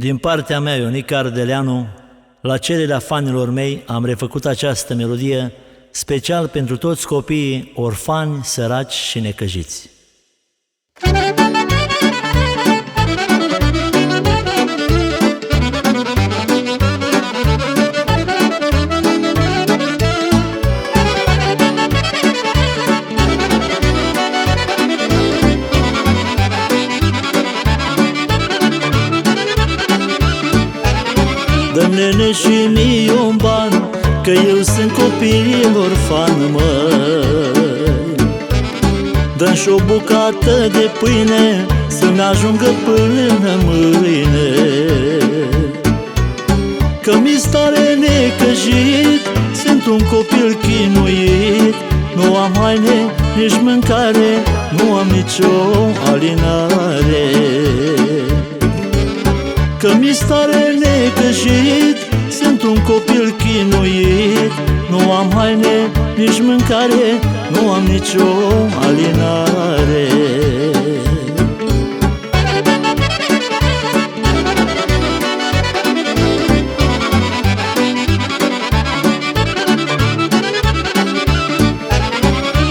Din partea mea, Ionic Ardeleanu, la cererea fanilor mei am refăcut această melodie special pentru toți copiii orfani, săraci și necăjiți. Dă nene și mie un ban Că eu sunt copil orfan, măi dă și o bucată de pâine Să-mi ajungă până mâine. Că mi stare necăjit Sunt un copil chinuit Nu am haine, nici mâncare Nu am nicio alinare. Că mi stare necăjit Sunt un copil chinuit. Nu am haine, nici mâncare Nu am nicio alinare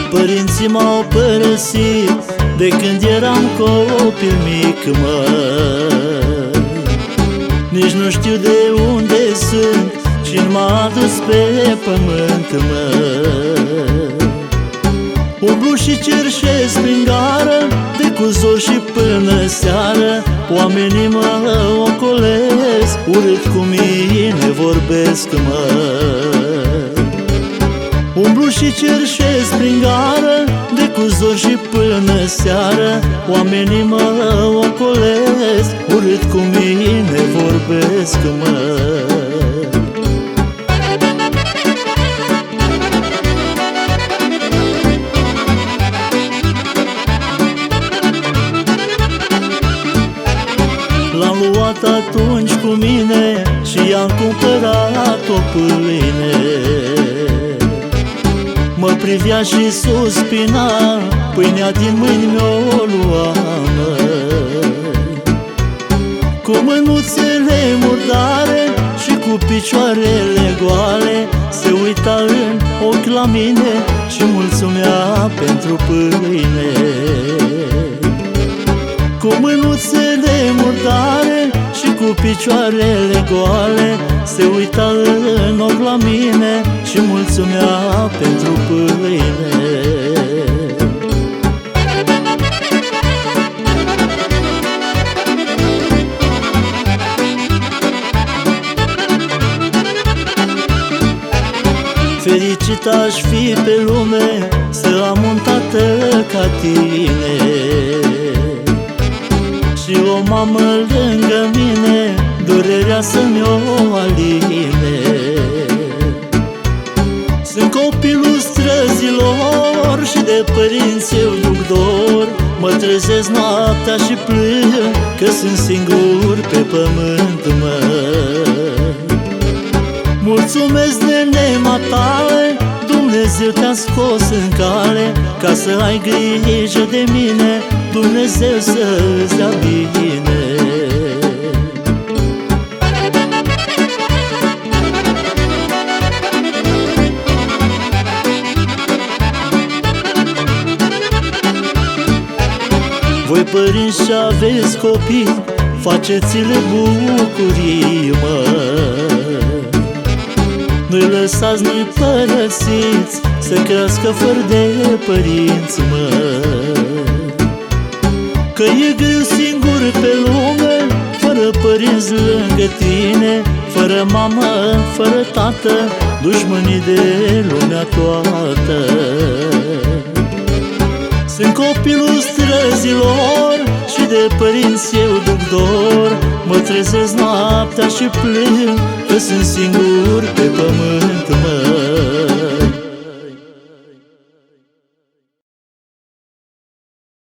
Părinții m-au părăsit De când eram copil mic, măi nici nu știu de unde sunt și m-a adus pe pământ, mă. Umblu și cerșesc prin gară De cu zor și până seară. Oamenii mă ocolesc Urât cu mine vorbesc, mă. Umblu și cerșesc prin gară De cu zor și până seară Oamenii mă ocolesc Urât cu mine vorbesc, mă. L-am luat atunci cu mine Și i-am cumpărat o pâine. Mă privea și suspina Pâinea din mâini mi-o lua Cu mânuțele murdare Și cu picioarele goale Se uita în ochi la mine Și mulțumea pentru pâine. Cu mânuțele murdare Și cu picioarele goale Se uita în ochi la mine Și mulțumea pentru pâine. Fericit aș fi pe lume Să am un tată ca tine. Și o mamă lângă mine Durerea să-mi o aline străzilor Și de părinți eu duc dor. Mă trezesc noaptea și plâng Că sunt singur pe pământ, mă. Mulțumesc de nema tale Dumnezeu te-a scos în cale Ca să ai grijă de mine Dumnezeu să-ți dea bine Voi părinți și aveți copii Faceți-le bucurii, mă. Nu-i lăsați, nu-i părăsiți Să crească fără de părinți, mă. Că e greu singur pe lume Fără părinți lângă tine Fără mamă, fără tată Dușmânii de lumea toată. sunt copilul străzilor Și de părinți eu duc dor. Mă trezesc noaptea și plâng Că sunt singur pe pământ, mă